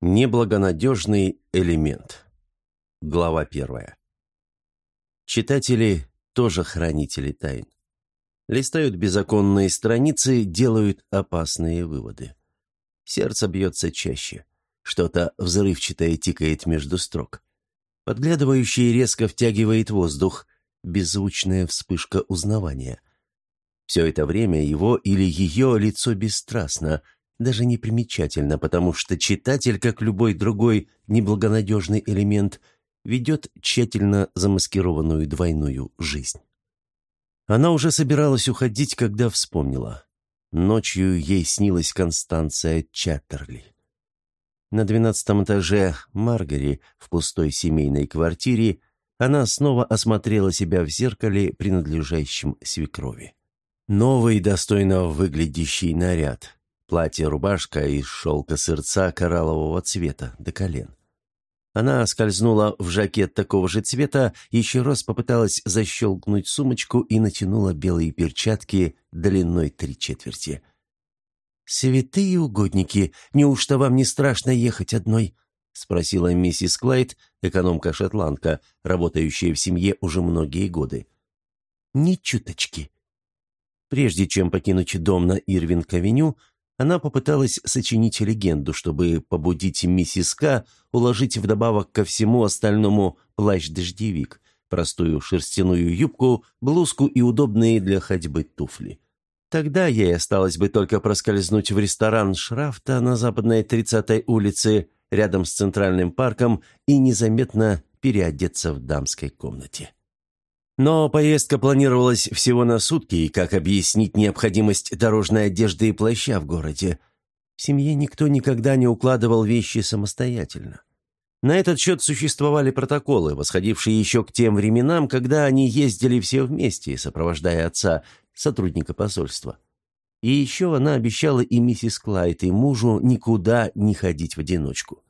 Неблагонадежный элемент. Глава первая. Читатели тоже хранители тайн. Листают беззаконные страницы, делают опасные выводы. Сердце бьется чаще. Что-то взрывчатое тикает между строк. Подглядывающий резко втягивает воздух. Беззвучная вспышка узнавания. Все это время его или ее лицо бесстрастно – даже не примечательно, потому что читатель, как любой другой неблагонадежный элемент, ведет тщательно замаскированную двойную жизнь. Она уже собиралась уходить, когда вспомнила. Ночью ей снилась Констанция Чаттерли. На двенадцатом этаже Маргари, в пустой семейной квартире, она снова осмотрела себя в зеркале, принадлежащем свекрови. Новый, достойно выглядящий наряд, Платье-рубашка из шелка сырца кораллового цвета до колен. Она скользнула в жакет такого же цвета, еще раз попыталась защелкнуть сумочку и натянула белые перчатки длиной три четверти. «Святые угодники, неужто вам не страшно ехать одной?» — спросила миссис Клайд, экономка-шотландка, работающая в семье уже многие годы. «Ни чуточки». Прежде чем покинуть дом на Ирвинг-авеню, она попыталась сочинить легенду, чтобы побудить миссис К. уложить вдобавок ко всему остальному плащ-дождевик, простую шерстяную юбку, блузку и удобные для ходьбы туфли. Тогда ей осталось бы только проскользнуть в ресторан Шрафта на западной 30-й улице, рядом с Центральным парком, и незаметно переодеться в дамской комнате. Но поездка планировалась всего на сутки, и как объяснить необходимость дорожной одежды и плаща в городе? В семье никто никогда не укладывал вещи самостоятельно. На этот счет существовали протоколы, восходившие еще к тем временам, когда они ездили все вместе, сопровождая отца, сотрудника посольства. И еще она обещала и миссис Клайд, и мужу никуда не ходить в одиночку.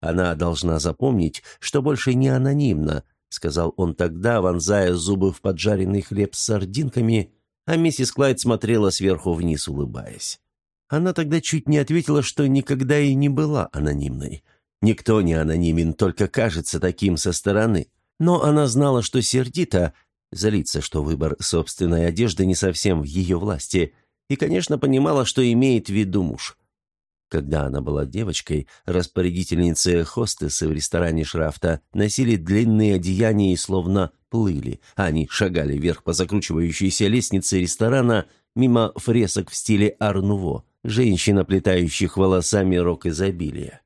Она должна запомнить, что больше не анонимна, сказал он тогда, вонзая зубы в поджаренный хлеб с сардинками, а миссис Клайд смотрела сверху вниз, улыбаясь. Она тогда чуть не ответила, что никогда и не была анонимной. Никто не анонимен, только кажется таким со стороны. Но она знала, что сердито, злится, что выбор собственной одежды не совсем в ее власти, и, конечно, понимала, что имеет в виду муж. Когда она была девочкой, распорядительницы хостесы в ресторане Шрафта носили длинные одеяния и словно плыли. Они шагали вверх по закручивающейся лестнице ресторана мимо фресок в стиле Арнуво, женщин, оплетающих волосами рок изобилия.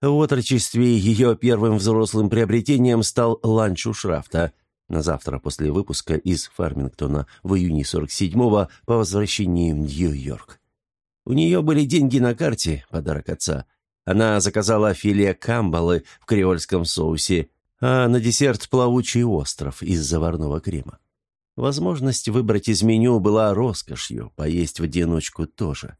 В отрочестве ее первым взрослым приобретением стал ланч у Шрафта – на завтра после выпуска из Фармингтона в июне 47-го по возвращении в Нью-Йорк. У нее были деньги на карте, подарок отца. Она заказала филе камбалы в креольском соусе, а на десерт плавучий остров из заварного крема. Возможность выбрать из меню была роскошью, поесть в одиночку тоже.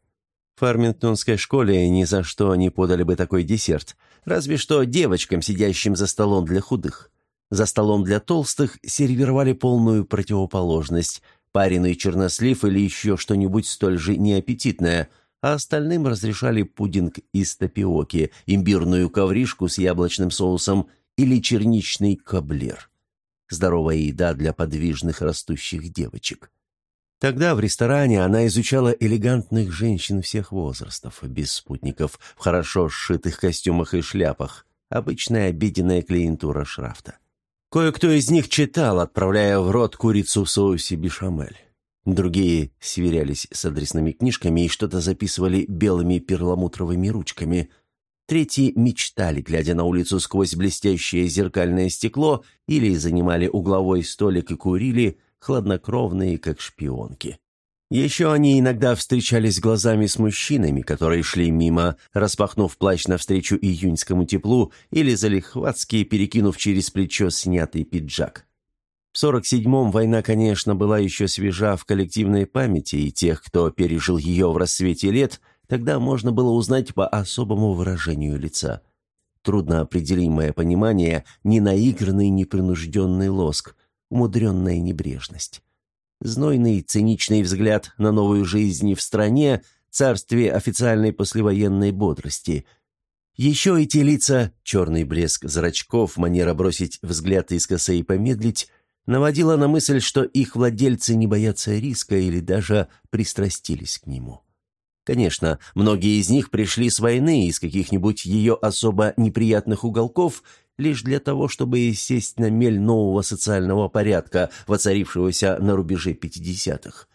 В Фармингтонской школе ни за что не подали бы такой десерт, разве что девочкам, сидящим за столом для худых. За столом для толстых сервировали полную противоположность – пареный чернослив или еще что-нибудь столь же неаппетитное, а остальным разрешали пудинг из тапиоки, имбирную ковришку с яблочным соусом или черничный каблер. Здоровая еда для подвижных растущих девочек. Тогда в ресторане она изучала элегантных женщин всех возрастов, без спутников, в хорошо сшитых костюмах и шляпах, обычная обеденная клиентура Шрафта. Кое-кто из них читал, отправляя в рот курицу в соусе бешамель. Другие сверялись с адресными книжками и что-то записывали белыми перламутровыми ручками. Третьи мечтали, глядя на улицу сквозь блестящее зеркальное стекло, или занимали угловой столик и курили, хладнокровные, как шпионки. Еще они иногда встречались глазами с мужчинами, которые шли мимо, распахнув плащ навстречу июньскому теплу или залихватски перекинув через плечо снятый пиджак. В 47-м война, конечно, была еще свежа в коллективной памяти, и тех, кто пережил ее в рассвете лет, тогда можно было узнать по особому выражению лица. Трудноопределимое понимание, не наигранный, непринужденный лоск, умудренная небрежность знойный, циничный взгляд на новую жизнь в стране, царстве официальной послевоенной бодрости. Еще эти лица, черный блеск зрачков, манера бросить взгляд искоса и помедлить, наводила на мысль, что их владельцы не боятся риска или даже пристрастились к нему. Конечно, многие из них пришли с войны из каких-нибудь ее особо неприятных уголков лишь для того, чтобы сесть на мель нового социального порядка, воцарившегося на рубеже 50-х.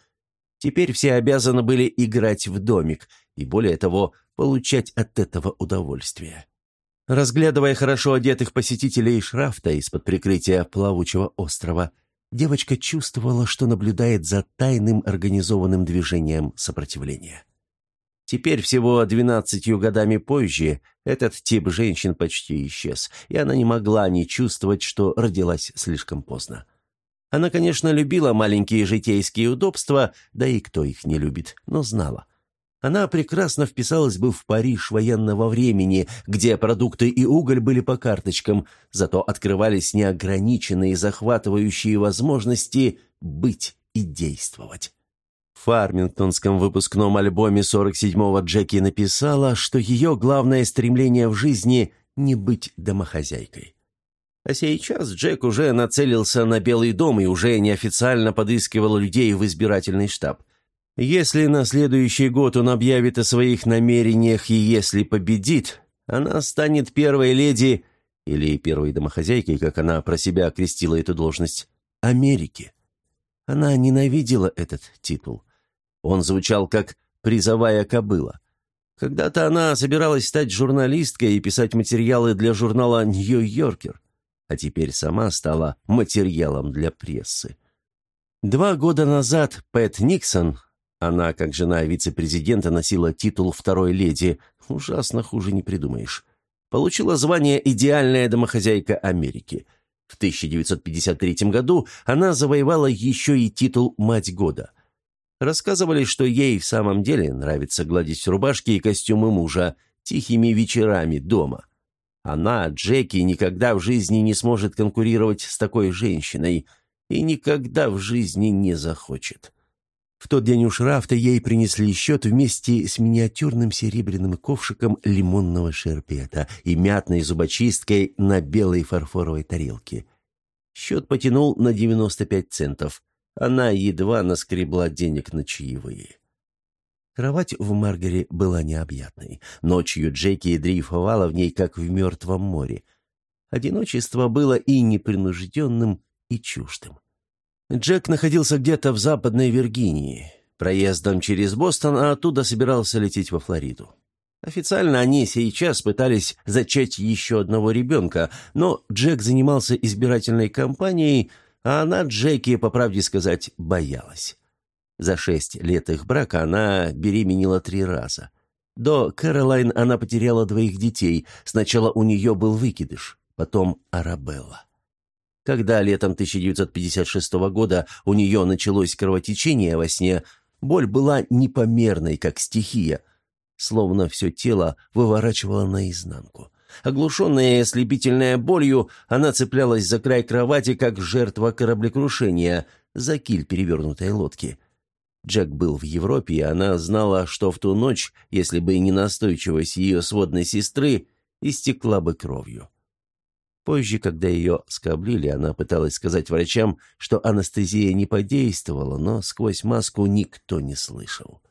Теперь все обязаны были играть в домик и, более того, получать от этого удовольствие. Разглядывая хорошо одетых посетителей шрафта из-под прикрытия плавучего острова, девочка чувствовала, что наблюдает за тайным организованным движением сопротивления. Теперь, всего двенадцатью годами позже, этот тип женщин почти исчез, и она не могла не чувствовать, что родилась слишком поздно. Она, конечно, любила маленькие житейские удобства, да и кто их не любит, но знала. Она прекрасно вписалась бы в Париж военного времени, где продукты и уголь были по карточкам, зато открывались неограниченные захватывающие возможности быть и действовать. В Фармингтонском выпускном альбоме 47-го Джеки написала, что ее главное стремление в жизни – не быть домохозяйкой. А сейчас Джек уже нацелился на Белый дом и уже неофициально подыскивал людей в избирательный штаб. Если на следующий год он объявит о своих намерениях и если победит, она станет первой леди или первой домохозяйкой, как она про себя окрестила эту должность, Америки. Она ненавидела этот титул. Он звучал как «призовая кобыла». Когда-то она собиралась стать журналисткой и писать материалы для журнала «Нью-Йоркер», а теперь сама стала материалом для прессы. Два года назад Пэт Никсон, она, как жена вице-президента, носила титул второй леди, ужасно хуже не придумаешь, получила звание «Идеальная домохозяйка Америки». В 1953 году она завоевала еще и титул «Мать года». Рассказывали, что ей в самом деле нравится гладить рубашки и костюмы мужа тихими вечерами дома. Она, Джеки, никогда в жизни не сможет конкурировать с такой женщиной и никогда в жизни не захочет. В тот день у шрафта ей принесли счет вместе с миниатюрным серебряным ковшиком лимонного шерпета и мятной зубочисткой на белой фарфоровой тарелке. Счет потянул на 95 центов. Она едва наскребла денег на чаевые. Кровать в Маргаре была необъятной. Ночью Джеки дрейфовала в ней, как в мертвом море. Одиночество было и непринужденным, и чуждым. Джек находился где-то в Западной Виргинии, проездом через Бостон, а оттуда собирался лететь во Флориду. Официально они сейчас пытались зачать еще одного ребенка, но Джек занимался избирательной кампанией, а она Джеки, по правде сказать, боялась. За шесть лет их брака она беременела три раза. До Кэролайн она потеряла двоих детей. Сначала у нее был выкидыш, потом Арабелла. Когда летом 1956 года у нее началось кровотечение во сне, боль была непомерной, как стихия, словно все тело выворачивало наизнанку. Оглушенная и ослепительная болью, она цеплялась за край кровати, как жертва кораблекрушения, за киль перевернутой лодки. Джек был в Европе, и она знала, что в ту ночь, если бы не настойчивость ее сводной сестры, истекла бы кровью. Позже, когда ее скоблили, она пыталась сказать врачам, что анестезия не подействовала, но сквозь маску никто не слышал.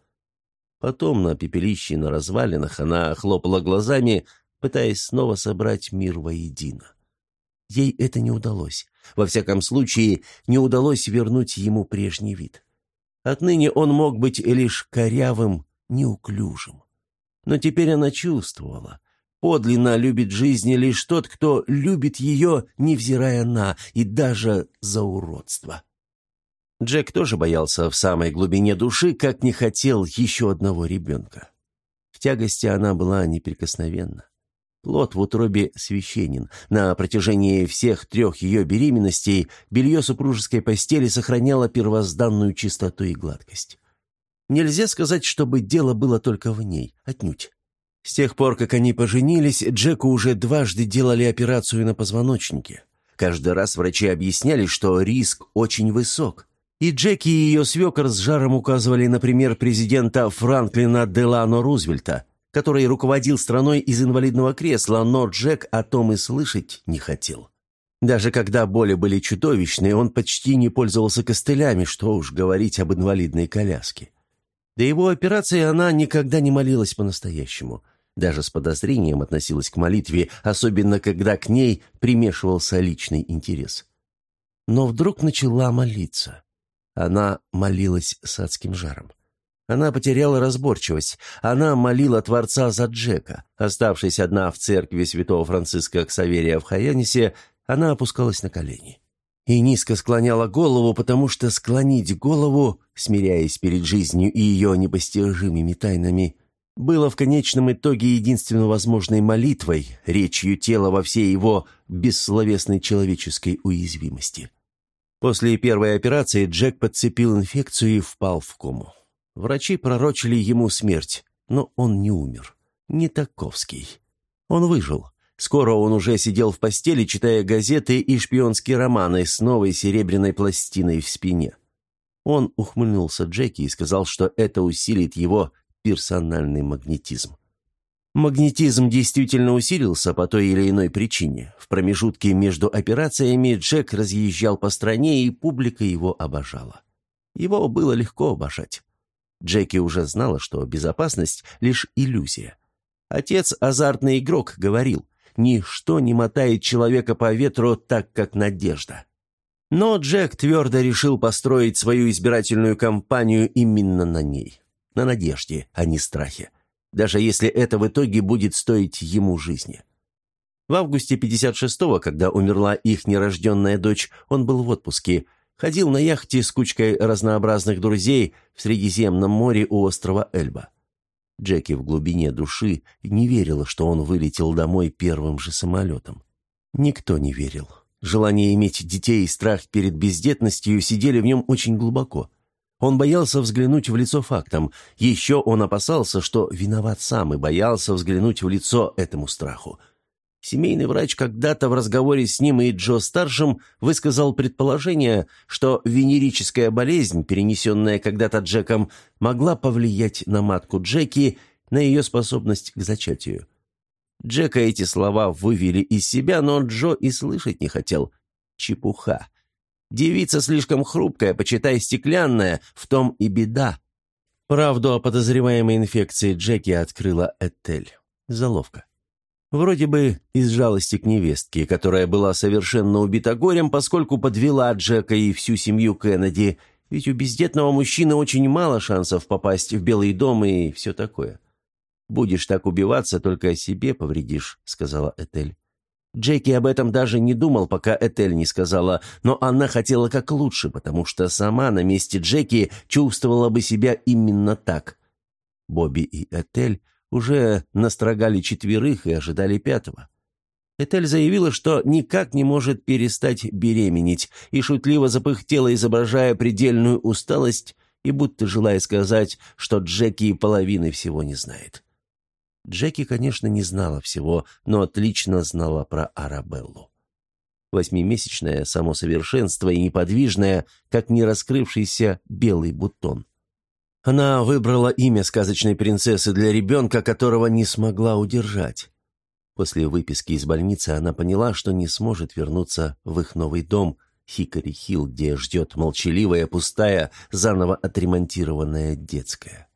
Потом на пепелище на развалинах она хлопала глазами, пытаясь снова собрать мир воедино. Ей это не удалось. Во всяком случае, не удалось вернуть ему прежний вид. Отныне он мог быть лишь корявым, неуклюжим. Но теперь она чувствовала. Подлинно любит жизни лишь тот, кто любит ее, невзирая на и даже за уродство. Джек тоже боялся в самой глубине души, как не хотел еще одного ребенка. В тягости она была неприкосновенна. Плод в утробе священен. На протяжении всех трех ее беременностей белье супружеской постели сохраняло первозданную чистоту и гладкость. Нельзя сказать, чтобы дело было только в ней, отнюдь. С тех пор, как они поженились, Джеку уже дважды делали операцию на позвоночнике. Каждый раз врачи объясняли, что риск очень высок. И Джеки и ее свекор с жаром указывали, например, президента Франклина Делано Рузвельта – который руководил страной из инвалидного кресла, но Джек о том и слышать не хотел. Даже когда боли были чудовищные, он почти не пользовался костылями, что уж говорить об инвалидной коляске. До его операции она никогда не молилась по-настоящему. Даже с подозрением относилась к молитве, особенно когда к ней примешивался личный интерес. Но вдруг начала молиться. Она молилась с адским жаром. Она потеряла разборчивость. Она молила Творца за Джека. Оставшись одна в церкви святого Франциска Ксаверия в Хаянисе, она опускалась на колени. И низко склоняла голову, потому что склонить голову, смиряясь перед жизнью и ее непостижимыми тайнами, было в конечном итоге единственно возможной молитвой, речью тела во всей его бессловесной человеческой уязвимости. После первой операции Джек подцепил инфекцию и впал в кому. Врачи пророчили ему смерть, но он не умер. Не таковский. Он выжил. Скоро он уже сидел в постели, читая газеты и шпионские романы с новой серебряной пластиной в спине. Он ухмыльнулся Джеки и сказал, что это усилит его персональный магнетизм. Магнетизм действительно усилился по той или иной причине. В промежутке между операциями Джек разъезжал по стране, и публика его обожала. Его было легко обожать. Джеки уже знала, что безопасность — лишь иллюзия. Отец, азартный игрок, говорил — Ничто не мотает человека по ветру так, как надежда. Но Джек твердо решил построить свою избирательную кампанию именно на ней. На надежде, а не страхе. Даже если это в итоге будет стоить ему жизни. В августе 56-го, когда умерла их нерожденная дочь, он был в отпуске. Ходил на яхте с кучкой разнообразных друзей в Средиземном море у острова Эльба. Джеки в глубине души не верила, что он вылетел домой первым же самолетом. Никто не верил. Желание иметь детей и страх перед бездетностью сидели в нем очень глубоко. Он боялся взглянуть в лицо фактам. Еще он опасался, что виноват сам, и боялся взглянуть в лицо этому страху. Семейный врач когда-то в разговоре с ним и Джо-старшим высказал предположение, что венерическая болезнь, перенесенная когда-то Джеком, могла повлиять на матку Джеки, на ее способность к зачатию. Джека эти слова вывели из себя, но Джо и слышать не хотел. Чепуха. Девица слишком хрупкая, почитай стеклянная, в том и беда. Правду о подозреваемой инфекции Джеки открыла Этель. Заловка. Вроде бы из жалости к невестке, которая была совершенно убита горем, поскольку подвела Джека и всю семью Кеннеди, ведь у бездетного мужчины очень мало шансов попасть в Белый дом и все такое. «Будешь так убиваться, только о себе повредишь», — сказала Этель. Джеки об этом даже не думал, пока Этель не сказала, но она хотела как лучше, потому что сама на месте Джеки чувствовала бы себя именно так. Бобби и Этель уже настрогали четверых и ожидали пятого. Этель заявила, что никак не может перестать беременеть, и шутливо запыхтела, изображая предельную усталость и будто желая сказать, что Джеки половины всего не знает. Джеки, конечно, не знала всего, но отлично знала про Арабеллу. Восьмимесячное само совершенство и неподвижное, как не раскрывшийся белый бутон. Она выбрала имя сказочной принцессы для ребенка, которого не смогла удержать. После выписки из больницы она поняла, что не сможет вернуться в их новый дом, Хикари-Хилл, где ждет молчаливая, пустая, заново отремонтированная детская.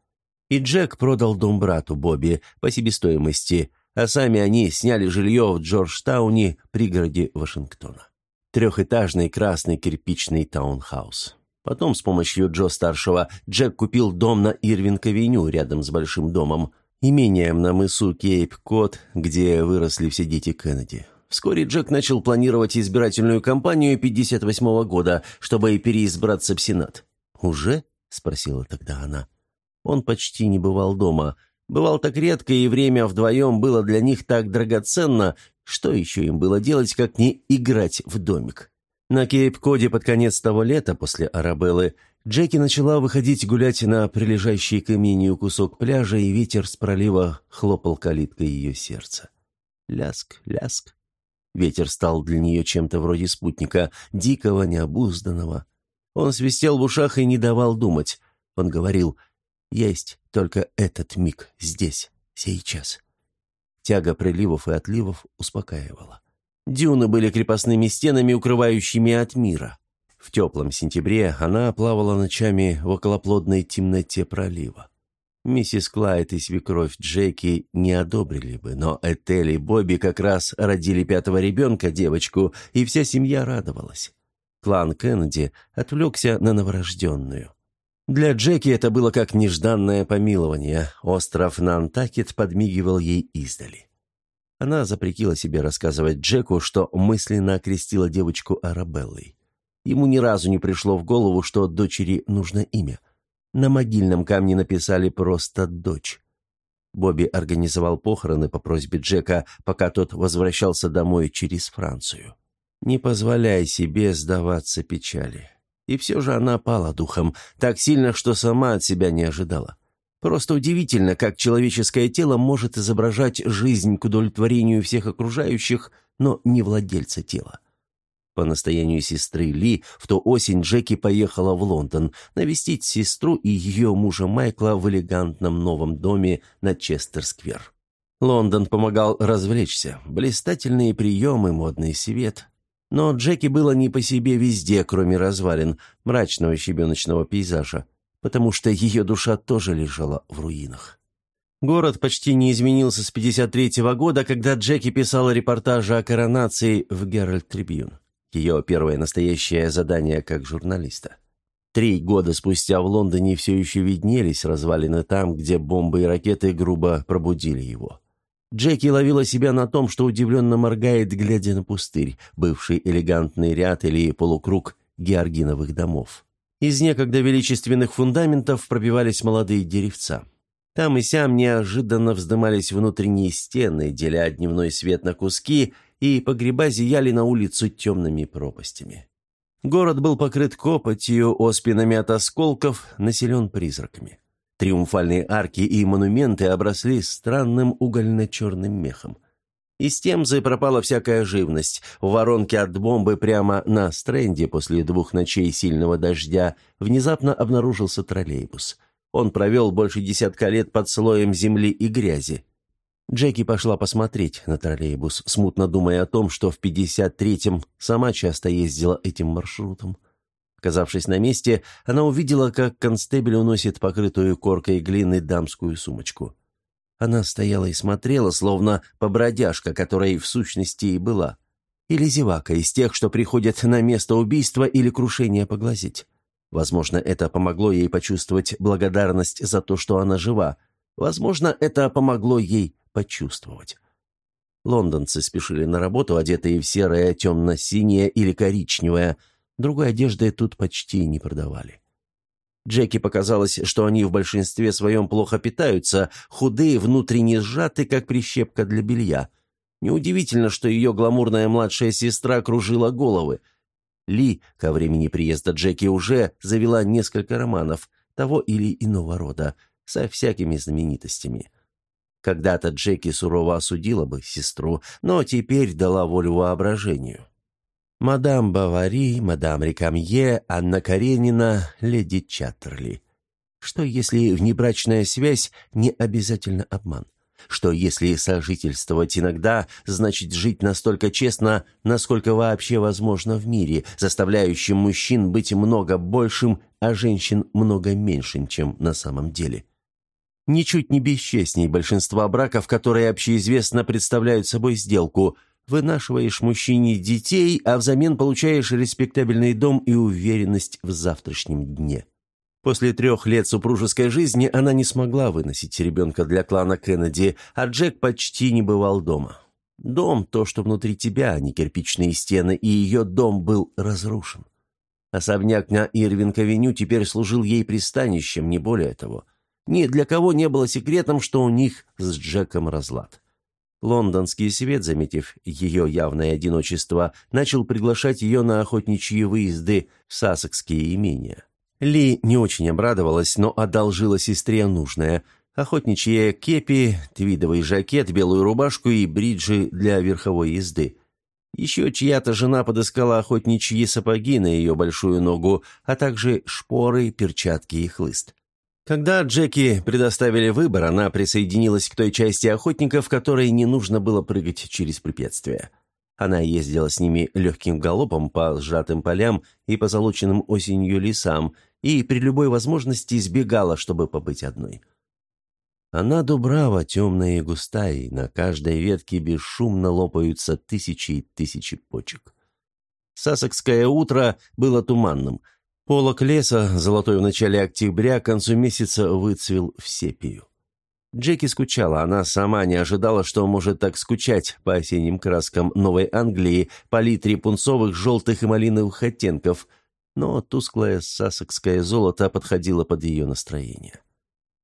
И Джек продал дом брату Бобби по себестоимости, а сами они сняли жилье в Джорджтауне, пригороде Вашингтона. Трехэтажный красный кирпичный таунхаус. Потом с помощью Джо-старшего Джек купил дом на Ирвинг-авеню рядом с большим домом, имением на мысу Кейп-Кот, где выросли все дети Кеннеди. Вскоре Джек начал планировать избирательную кампанию 58 -го года, чтобы переизбраться в Сенат. «Уже?» – спросила тогда она. Он почти не бывал дома. Бывал так редко, и время вдвоем было для них так драгоценно, что еще им было делать, как не играть в домик. На Кейп-Коде под конец того лета, после Арабеллы, Джеки начала выходить гулять на прилежащий к имению кусок пляжа, и ветер с пролива хлопал калиткой ее сердца. Ляск, ляск. Ветер стал для нее чем-то вроде спутника, дикого, необузданного. Он свистел в ушах и не давал думать. Он говорил, «Есть только этот миг здесь, Сейчас. Тяга приливов и отливов успокаивала. Дюны были крепостными стенами, укрывающими от мира. В теплом сентябре она плавала ночами в околоплодной темноте пролива. Миссис Клайд и свекровь Джеки не одобрили бы, но Этель и Бобби как раз родили пятого ребенка, девочку, и вся семья радовалась. Клан Кеннеди отвлекся на новорожденную. Для Джеки это было как нежданное помилование. Остров Нантакет подмигивал ей издали. Она запретила себе рассказывать Джеку, что мысленно окрестила девочку Арабеллой. Ему ни разу не пришло в голову, что дочери нужно имя – на могильном камне написали просто «дочь». Бобби организовал похороны по просьбе Джека, пока тот возвращался домой через Францию. Не позволяй себе сдаваться печали. И все же она пала духом, так сильно, что сама от себя не ожидала. Просто удивительно, как человеческое тело может изображать жизнь к удовлетворению всех окружающих, но не владельца тела. По настоянию сестры Ли, в ту осень Джеки поехала в Лондон навестить сестру и ее мужа Майкла в элегантном новом доме на Честер-сквер. Лондон помогал развлечься, блистательные приемы, модный свет. Но Джеки было не по себе везде, кроме развалин, мрачного щебеночного пейзажа, потому что ее душа тоже лежала в руинах. Город почти не изменился с 53 -го года, когда Джеки писала репортажи о коронации в «Геральт Трибьюн» ее первое настоящее задание как журналиста. Три года спустя в Лондоне все еще виднелись развалины там, где бомбы и ракеты грубо пробудили его. Джеки ловила себя на том, что удивленно моргает, глядя на пустырь, бывший элегантный ряд или полукруг георгиновых домов. Из некогда величественных фундаментов пробивались молодые деревца. Там и сям неожиданно вздымались внутренние стены, деля дневной свет на куски – и погреба зияли на улицу темными пропастями. Город был покрыт копотью, оспинами от осколков, населен призраками. Триумфальные арки и монументы обросли странным угольно-черным мехом. Из темзы пропала всякая живность. В воронке от бомбы прямо на стренде после двух ночей сильного дождя внезапно обнаружился троллейбус. Он провел больше десятка лет под слоем земли и грязи. Джеки пошла посмотреть на троллейбус, смутно думая о том, что в 53-м сама часто ездила этим маршрутом. Оказавшись на месте, она увидела, как констебель уносит покрытую коркой глины дамскую сумочку. Она стояла и смотрела, словно побродяжка, которой в сущности и была. Или зевака из тех, что приходят на место убийства или крушения поглазеть. Возможно, это помогло ей почувствовать благодарность за то, что она жива. Возможно, это помогло ей почувствовать. Лондонцы спешили на работу, одетые в серое, темно-синее или коричневое. Другой одежды тут почти не продавали. Джеки показалось, что они в большинстве своем плохо питаются, худые, внутренне сжаты, как прищепка для белья. Неудивительно, что ее гламурная младшая сестра кружила головы. Ли, ко времени приезда Джеки, уже завела несколько романов того или иного рода, со всякими знаменитостями. Когда-то Джеки сурово осудила бы сестру, но теперь дала волю воображению. Мадам Бавари, мадам Рекамье, Анна Каренина, леди Чаттерли. Что если внебрачная связь не обязательно обман? Что если сожительствовать иногда значит жить настолько честно, насколько вообще возможно в мире, заставляющим мужчин быть много большим, а женщин много меньшим, чем на самом деле? ничуть не бесчестней большинства браков, которые общеизвестно представляют собой сделку. Вынашиваешь мужчине детей, а взамен получаешь респектабельный дом и уверенность в завтрашнем дне. После трех лет супружеской жизни она не смогла выносить ребенка для клана Кеннеди, а Джек почти не бывал дома. Дом – то, что внутри тебя, а не кирпичные стены, и ее дом был разрушен. Особняк на Ирвинг-авеню теперь служил ей пристанищем, не более того. Ни для кого не было секретом, что у них с Джеком разлад. Лондонский свет, заметив ее явное одиночество, начал приглашать ее на охотничьи выезды в сассекские имения. Ли не очень обрадовалась, но одолжила сестре нужное – охотничье кепи, твидовый жакет, белую рубашку и бриджи для верховой езды. Еще чья-то жена подыскала охотничьи сапоги на ее большую ногу, а также шпоры, перчатки и хлыст. Когда Джеки предоставили выбор, она присоединилась к той части охотников, которой не нужно было прыгать через препятствия. Она ездила с ними легким галопом по сжатым полям и по залученным осенью лесам, и при любой возможности избегала, чтобы побыть одной. Она дубрава, темная и густая, и на каждой ветке бесшумно лопаются тысячи и тысячи почек. Сасокское утро было туманным. Полок леса, золотой в начале октября, к концу месяца выцвел в сепию. Джеки скучала, она сама не ожидала, что может так скучать по осенним краскам Новой Англии, палитре пунцовых, желтых и малиновых оттенков, но тусклое сасокское золото подходило под ее настроение.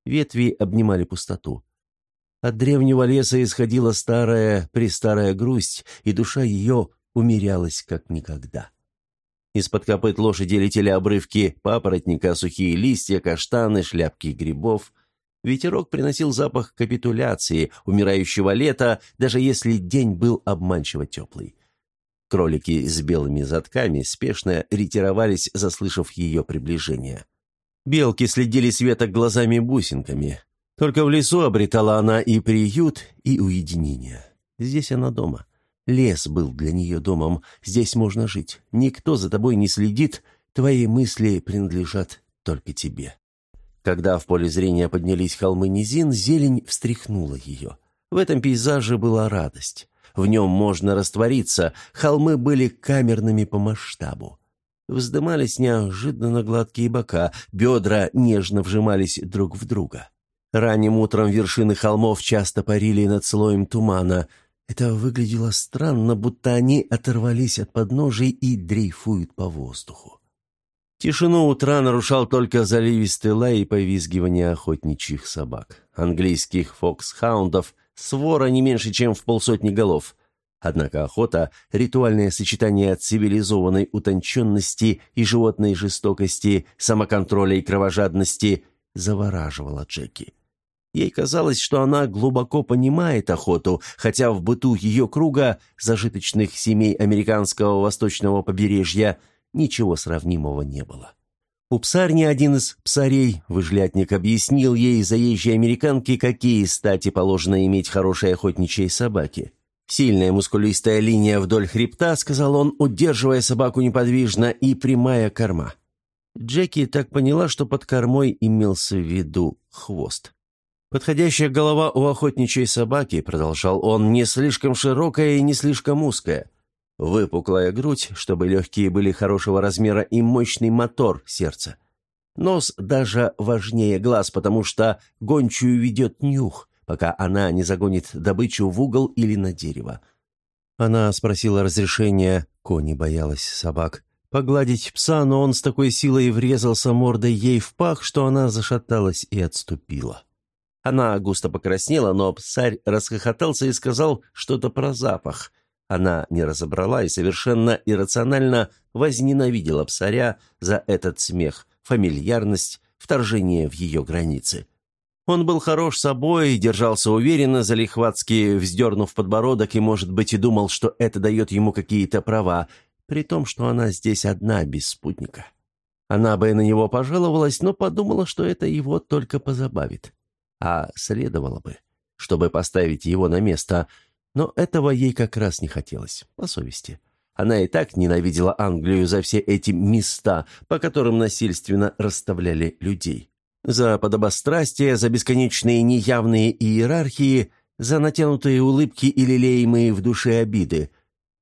Ветви обнимали пустоту. От древнего леса исходила старая, престарая грусть, и душа ее умерялась как никогда. Из-под копыт лошади летели обрывки папоротника, сухие листья, каштаны, шляпки грибов. Ветерок приносил запах капитуляции, умирающего лета, даже если день был обманчиво теплый. Кролики с белыми задками спешно ретировались, заслышав ее приближение. Белки следили с веток глазами-бусинками. Только в лесу обретала она и приют, и уединение. Здесь она дома. Лес был для нее домом. Здесь можно жить. Никто за тобой не следит. Твои мысли принадлежат только тебе. Когда в поле зрения поднялись холмы низин, зелень встряхнула ее. В этом пейзаже была радость. В нем можно раствориться. Холмы были камерными по масштабу. Вздымались неожиданно гладкие бока, бедра нежно вжимались друг в друга. Ранним утром вершины холмов часто парили над слоем тумана. Это выглядело странно, будто они оторвались от подножий и дрейфуют по воздуху. Тишину утра нарушал только заливистый лай и повизгивание охотничьих собак. Английских фоксхаундов, свора не меньше, чем в полсотни голов — Однако охота, ритуальное сочетание цивилизованной утонченности и животной жестокости, самоконтроля и кровожадности, завораживала Джеки. Ей казалось, что она глубоко понимает охоту, хотя в быту ее круга, зажиточных семей американского восточного побережья, ничего сравнимого не было. У псарни один из псарей, выжлятник, объяснил ей, заезжей американке, какие стати положено иметь хорошей охотничьей собаке. Сильная мускулистая линия вдоль хребта, сказал он, удерживая собаку неподвижно, и прямая корма. Джеки так поняла, что под кормой имелся в виду хвост. «Подходящая голова у охотничьей собаки», — продолжал он, — «не слишком широкая и не слишком узкая. Выпуклая грудь, чтобы легкие были хорошего размера и мощный мотор сердца. Нос даже важнее глаз, потому что гончую ведет нюх, пока она не загонит добычу в угол или на дерево. Она спросила разрешения, Кони боялась собак, погладить пса, но он с такой силой врезался мордой ей в пах, что она зашаталась и отступила. Она густо покраснела, но псарь расхохотался и сказал что-то про запах. Она не разобрала и совершенно иррационально возненавидела псаря за этот смех, фамильярность, вторжение в ее границы. Он был хорош собой, держался уверенно, залихватски вздернув подбородок и, может быть, и думал, что это дает ему какие-то права, при том, что она здесь одна, без спутника. Она бы на него пожаловалась, но подумала, что это его только позабавит. А следовало бы, чтобы поставить его на место, но этого ей как раз не хотелось, по совести. Она и так ненавидела Англию за все эти места, по которым насильственно расставляли людей. За подобострастие, за бесконечные неявные иерархии, за натянутые улыбки и лелеемые в душе обиды.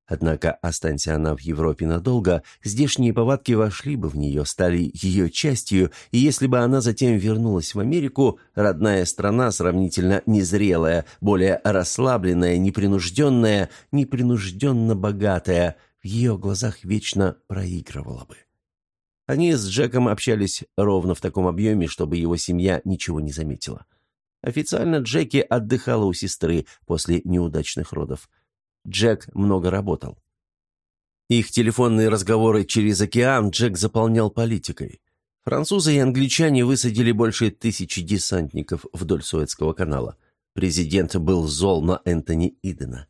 Однако, останься она в Европе надолго, здешние повадки вошли бы в нее, стали ее частью, и если бы она затем вернулась в Америку, родная страна, сравнительно незрелая, более расслабленная, непринужденная, непринужденно богатая, в ее глазах вечно проигрывала бы. Они с Джеком общались ровно в таком объеме, чтобы его семья ничего не заметила. Официально Джеки отдыхала у сестры после неудачных родов. Джек много работал. Их телефонные разговоры через океан Джек заполнял политикой. Французы и англичане высадили больше тысячи десантников вдоль Суэцкого канала. Президент был зол на Энтони Идена.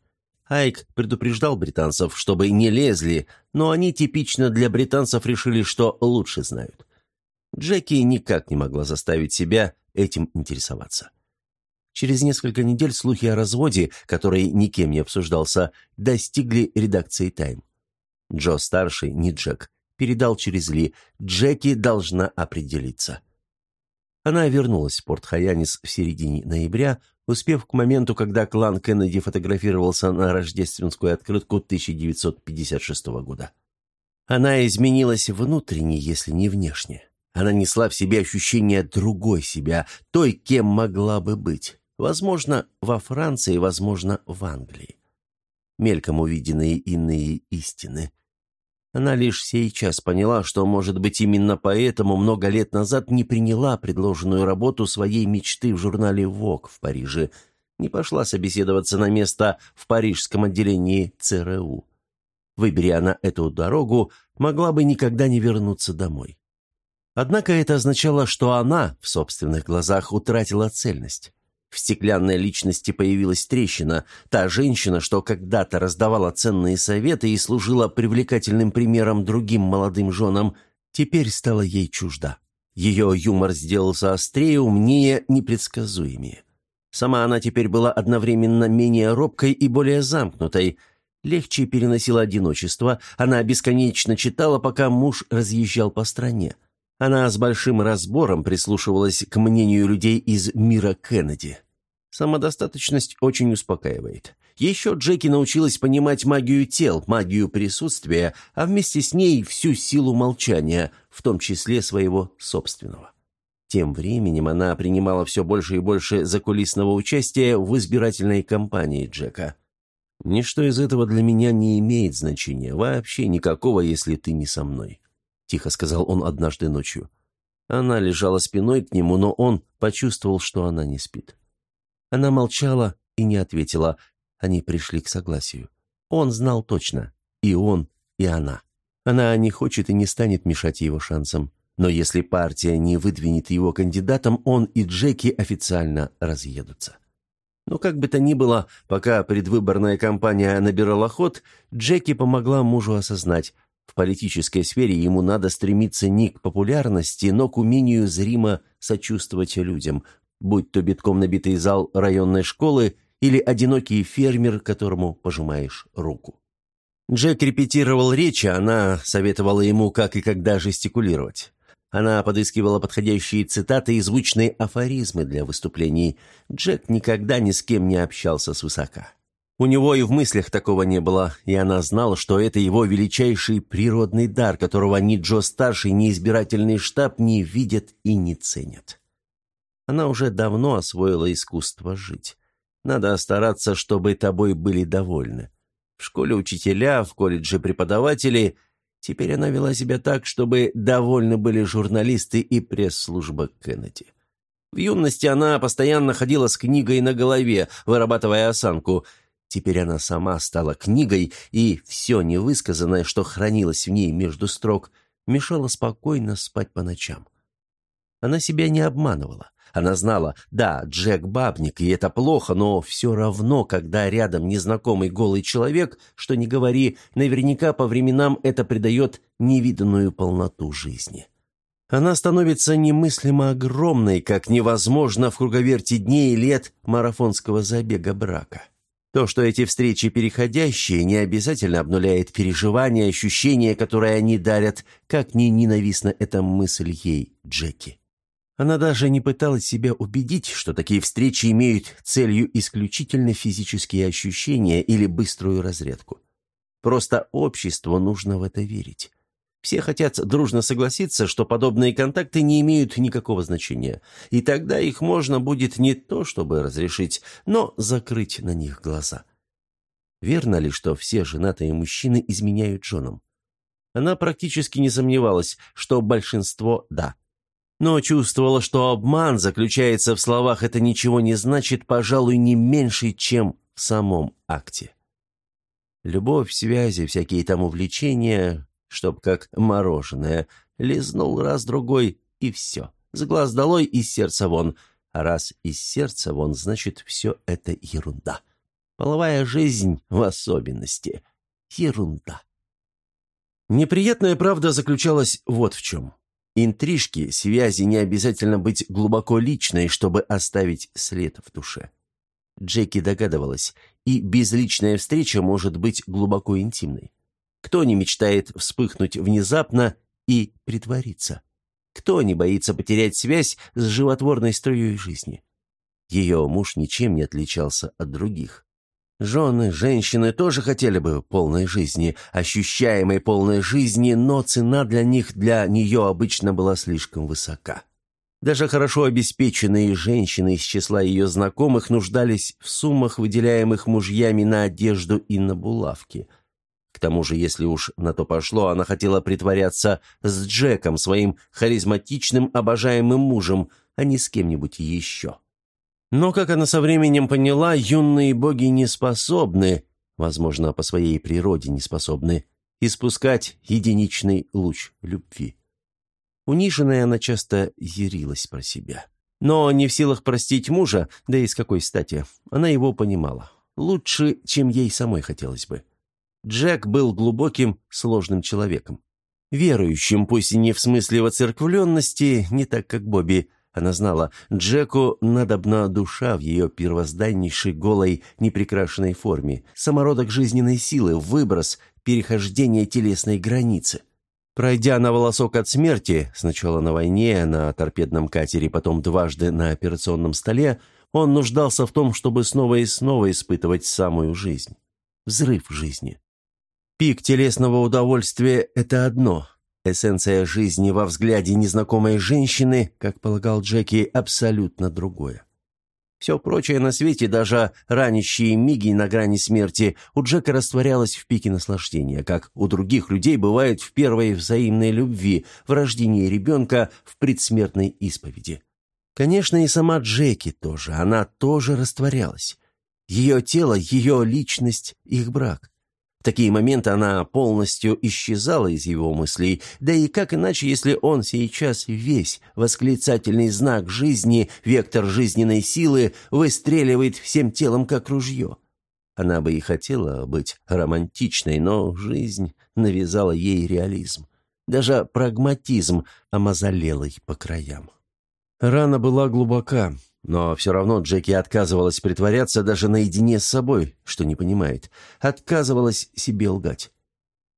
Айк предупреждал британцев, чтобы не лезли, но они типично для британцев решили, что лучше знают. Джеки никак не могла заставить себя этим интересоваться. Через несколько недель слухи о разводе, который никем не обсуждался, достигли редакции «Тайм». Джо-старший, не Джек, передал через Ли, Джеки должна определиться. Она вернулась в Порт-Хаянис в середине ноября, успев к моменту, когда клан Кеннеди фотографировался на рождественскую открытку 1956 года. Она изменилась внутренне, если не внешне. Она несла в себе ощущение другой себя, той, кем могла бы быть. Возможно, во Франции, возможно, в Англии. Мельком увиденные иные истины. Она лишь сейчас поняла, что, может быть, именно поэтому много лет назад не приняла предложенную работу своей мечты в журнале «Вог» в Париже, не пошла собеседоваться на место в парижском отделении ЦРУ. Выбери она эту дорогу, могла бы никогда не вернуться домой. Однако это означало, что она в собственных глазах утратила цельность. В стеклянной личности появилась трещина. Та женщина, что когда-то раздавала ценные советы и служила привлекательным примером другим молодым женам, теперь стала ей чужда. Ее юмор сделался острее, умнее, непредсказуемее. Сама она теперь была одновременно менее робкой и более замкнутой. Легче переносила одиночество, она бесконечно читала, пока муж разъезжал по стране. Она с большим разбором прислушивалась к мнению людей из мира Кеннеди. Самодостаточность очень успокаивает. Еще Джеки научилась понимать магию тел, магию присутствия, а вместе с ней всю силу молчания, в том числе своего собственного. Тем временем она принимала все больше и больше закулисного участия в избирательной кампании Джека. «Ничто из этого для меня не имеет значения, вообще никакого, если ты не со мной», — тихо сказал он однажды ночью. Она лежала спиной к нему, но он почувствовал, что она не спит. Она молчала и не ответила. Они пришли к согласию. Он знал точно. И он, и она. Она не хочет и не станет мешать его шансам. Но если партия не выдвинет его кандидатом, он и Джеки официально разъедутся. Но как бы то ни было, пока предвыборная кампания набирала ход, Джеки помогла мужу осознать, в политической сфере ему надо стремиться не к популярности, но к умению зримо сочувствовать людям, будь то битком набитый зал районной школы или одинокий фермер, которому пожимаешь руку. Джек репетировал речи, она советовала ему, как и когда жестикулировать. Она подыскивала подходящие цитаты и звучные афоризмы для выступлений. Джек никогда ни с кем не общался свысока. У него и в мыслях такого не было, и она знала, что это его величайший природный дар, которого ни Джо-старший, ни избирательный штаб не видят и не ценят. Она уже давно освоила искусство жить. Надо стараться, чтобы тобой были довольны. В школе учителя, в колледже преподаватели. Теперь она вела себя так, чтобы довольны были журналисты и пресс-служба Кеннеди. В юности она постоянно ходила с книгой на голове, вырабатывая осанку. Теперь она сама стала книгой, и все невысказанное, что хранилось в ней между строк, мешало спокойно спать по ночам. Она себя не обманывала. Она знала, да, Джек бабник, и это плохо, но все равно, когда рядом незнакомый голый человек, что не говори, наверняка по временам это придает невиданную полноту жизни. Она становится немыслимо огромной, как невозможно в круговерти дней и лет марафонского забега брака. То, что эти встречи переходящие, не обязательно обнуляет переживания, ощущения, которые они дарят, как ни ненавистна эта мысль ей, Джеки. Она даже не пыталась себя убедить, что такие встречи имеют целью исключительно физические ощущения или быструю разрядку. Просто обществу нужно в это верить. Все хотят дружно согласиться, что подобные контакты не имеют никакого значения, и тогда их можно будет не то чтобы разрешить, но закрыть на них глаза. Верно ли, что все женатые мужчины изменяют женам? Она практически не сомневалась, что большинство – да но чувствовала, что обман заключается в словах «это ничего не значит», пожалуй, не меньше, чем в самом акте. Любовь, связи, всякие там увлечения, чтоб как мороженое, лизнул раз-другой, и все. С глаз долой, из сердца вон. А раз из сердца вон, значит, все это ерунда. Половая жизнь в особенности. Ерунда. Неприятная правда заключалась вот в чем. Интрижки, связи не обязательно быть глубоко личной, чтобы оставить след в душе. Джеки догадывалась, и безличная встреча может быть глубоко интимной. Кто не мечтает вспыхнуть внезапно и притвориться? Кто не боится потерять связь с животворной струей жизни? Ее муж ничем не отличался от других. Жены, женщины тоже хотели бы полной жизни, ощущаемой полной жизни, но цена для них, для нее обычно была слишком высока. Даже хорошо обеспеченные женщины из числа ее знакомых нуждались в суммах, выделяемых мужьями на одежду и на булавки. К тому же, если уж на то пошло, она хотела притворяться с Джеком, своим харизматичным, обожаемым мужем, а не с кем-нибудь еще. Но, как она со временем поняла, юные боги не способны, возможно, по своей природе не способны, испускать единичный луч любви. Униженная она часто ярилась про себя. Но не в силах простить мужа, да и с какой стати, она его понимала. Лучше, чем ей самой хотелось бы. Джек был глубоким, сложным человеком. Верующим, пусть и не в смысле воцерквленности, не так, как Бобби, она знала, Джеку надобна душа в ее первозданнейшей голой, непрекрашенной форме, самородок жизненной силы, выброс, перехождение телесной границы. Пройдя на волосок от смерти, сначала на войне, на торпедном катере, потом дважды на операционном столе, он нуждался в том, чтобы снова и снова испытывать самую жизнь. Взрыв жизни. Пик телесного удовольствия – это одно – Эссенция жизни во взгляде незнакомой женщины, как полагал Джеки, абсолютно другое. Все прочее на свете, даже ранящие миги на грани смерти, у Джека растворялось в пике наслаждения, как у других людей бывает в первой взаимной любви, в рождении ребенка, в предсмертной исповеди. Конечно, и сама Джеки тоже, она тоже растворялась. Ее тело, ее личность, их брак такие моменты она полностью исчезала из его мыслей, да и как иначе, если он сейчас весь восклицательный знак жизни, вектор жизненной силы, выстреливает всем телом, как ружье. Она бы и хотела быть романтичной, но жизнь навязала ей реализм. Даже прагматизм омазолелый по краям. Рана была глубока, но все равно Джеки отказывалась притворяться даже наедине с собой, что не понимает. Отказывалась себе лгать.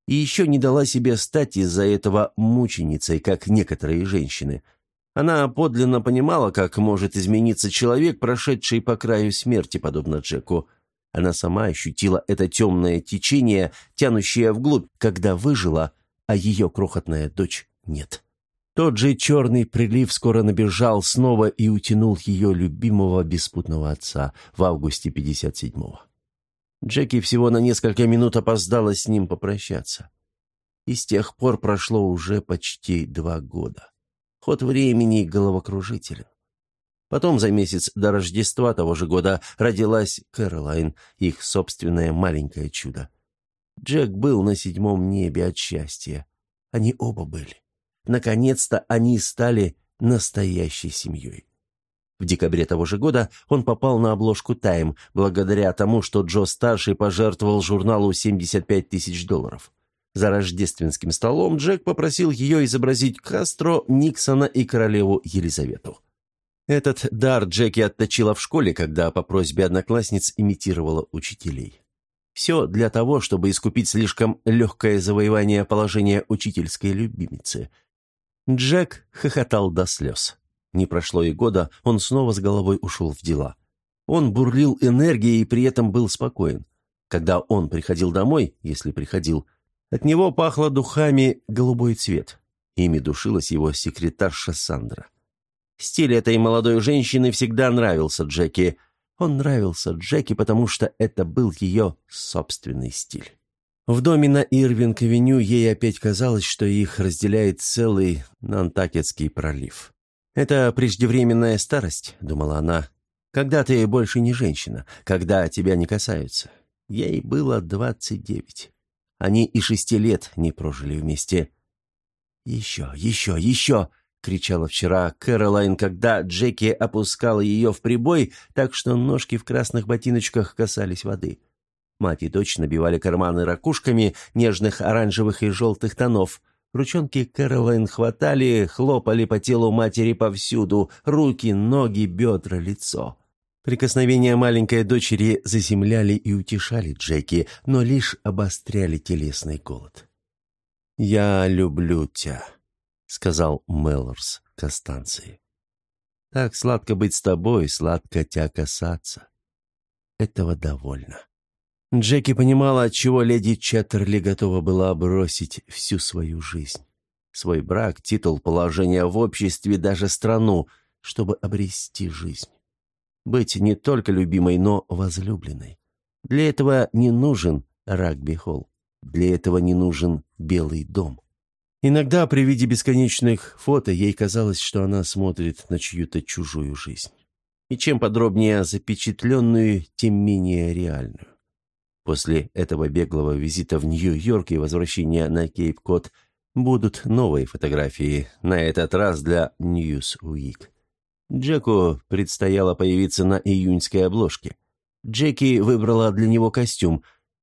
И еще не дала себе стать из-за этого мученицей, как некоторые женщины. Она подлинно понимала, как может измениться человек, прошедший по краю смерти, подобно Джеку. Она сама ощутила это темное течение, тянущее вглубь, когда выжила, а ее крохотная дочь нет. Тот же черный прилив скоро набежал снова и утянул ее любимого беспутного отца в августе 57-го. Джеки всего на несколько минут опоздала с ним попрощаться. И с тех пор прошло уже почти два года. Ход времени головокружителен. Потом за месяц до Рождества того же года родилась Кэролайн, их собственное маленькое чудо. Джек был на седьмом небе от счастья. Они оба были. Наконец-то они стали настоящей семьей. В декабре того же года он попал на обложку «Тайм», благодаря тому, что Джо-старший пожертвовал журналу 75 тысяч долларов. За рождественским столом Джек попросил ее изобразить Кастро, Никсона и королеву Елизавету. Этот дар Джеки отточила в школе, когда по просьбе одноклассниц имитировала учителей. Все для того, чтобы искупить слишком легкое завоевание положения учительской любимицы – Джек хохотал до слез. Не прошло и года, он снова с головой ушел в дела. Он бурлил энергией и при этом был спокоен. Когда он приходил домой, если приходил, от него пахло духами голубой цвет. Ими душилась его секретарша Сандра. Стиль этой молодой женщины всегда нравился Джеки. Он нравился Джеки, потому что это был ее собственный стиль. В доме на Ирвинг-авеню ей опять казалось, что их разделяет целый Нантакетский пролив. «Это преждевременная старость», — думала она, — «когда ты больше не женщина, когда тебя не касаются». Ей было двадцать девять. Они и шести лет не прожили вместе. «Еще, еще, еще!» — кричала вчера Кэролайн, когда Джеки опускала ее в прибой, так что ножки в красных ботиночках касались воды. Мать и дочь набивали карманы ракушками нежных оранжевых и желтых тонов. Ручонки Кэролайн хватали, хлопали по телу матери повсюду, руки, ноги, бедра, лицо. Прикосновения маленькой дочери заземляли и утешали Джеки, но лишь обостряли телесный голод. «Я люблю тебя», — сказал Меллорс Костанции. «Так сладко быть с тобой, сладко тебя касаться. Этого довольно». Джеки понимала, отчего леди Чаттерли готова была бросить всю свою жизнь. Свой брак, титул, положение в обществе, даже страну, чтобы обрести жизнь. Быть не только любимой, но возлюбленной. Для этого не нужен рагби-холл. Для этого не нужен белый дом. Иногда при виде бесконечных фото ей казалось, что она смотрит на чью-то чужую жизнь. И чем подробнее запечатленную, тем менее реальную. После этого беглого визита в Нью-Йорк и возвращения на Кейп-Кот будут новые фотографии, на этот раз для Newsweek. Джеку предстояло появиться на июньской обложке. Джеки выбрала для него костюм.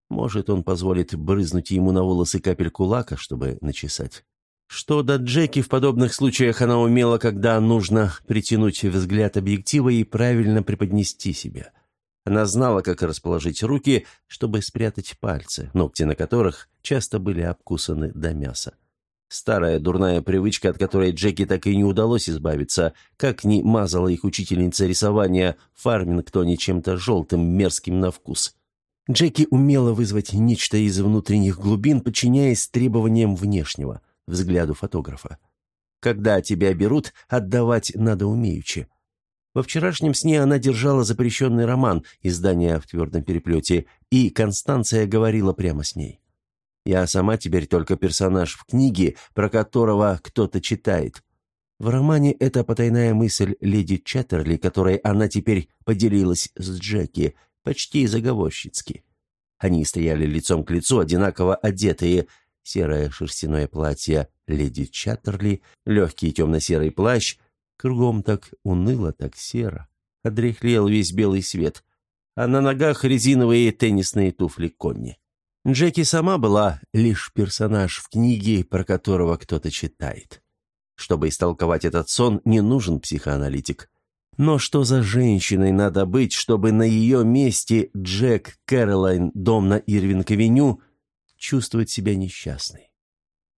Может, он позволит брызнуть ему на волосы капельку лака, чтобы начесать. Что до Джеки, в подобных случаях она умела, когда нужно притянуть взгляд объектива и правильно преподнести себя – она знала, как расположить руки, чтобы спрятать пальцы, ногти на которых часто были обкусаны до мяса. Старая дурная привычка, от которой Джеки так и не удалось избавиться, как ни мазала их учительница рисования Фармингтоне чем-то желтым, мерзким на вкус. Джеки умела вызвать нечто из внутренних глубин, подчиняясь требованиям внешнего, взгляду фотографа. Когда тебя берут, отдавать надо умеючи. Во вчерашнем сне она держала запрещенный роман, издание в твердом переплете, и Констанция говорила прямо с ней. «Я сама теперь только персонаж в книге, про которого кто-то читает». В романе это потайная мысль леди Чаттерли, которой она теперь поделилась с Джеки, почти заговорщицки. Они стояли лицом к лицу, одинаково одетые. Серое шерстяное платье леди Чаттерли, легкий темно-серый плащ, Кругом так уныло, так серо. Одрехлел весь белый свет. А на ногах резиновые теннисные туфли Конни. Джеки сама была лишь персонаж в книге, про которого кто-то читает. Чтобы истолковать этот сон, не нужен психоаналитик. Но что за женщиной надо быть, чтобы на ее месте Джек Кэролайн, дом на Ирвинг-авеню, чувствовать себя несчастной?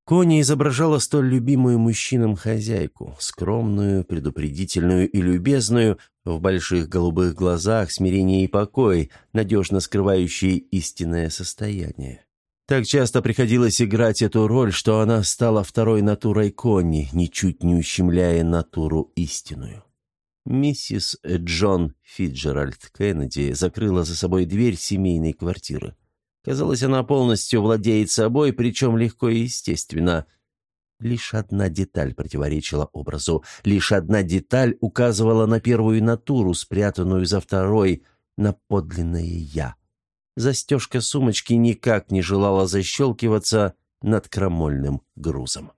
Кони изображала столь любимую мужчинам хозяйку, скромную, предупредительную и любезную, в больших голубых глазах смирение и покой, надежно скрывающие истинное состояние. Так часто приходилось играть эту роль, что она стала второй натурой Конни, ничуть не ущемляя натуру истинную. Миссис Джон Фиджеральд Кеннеди закрыла за собой дверь семейной квартиры. Казалось, она полностью владеет собой, причем легко и естественно. Лишь одна деталь противоречила образу, лишь одна деталь указывала на первую натуру, спрятанную за второй, на подлинное «я». Застежка сумочки никак не желала защелкиваться над крамольным грузом.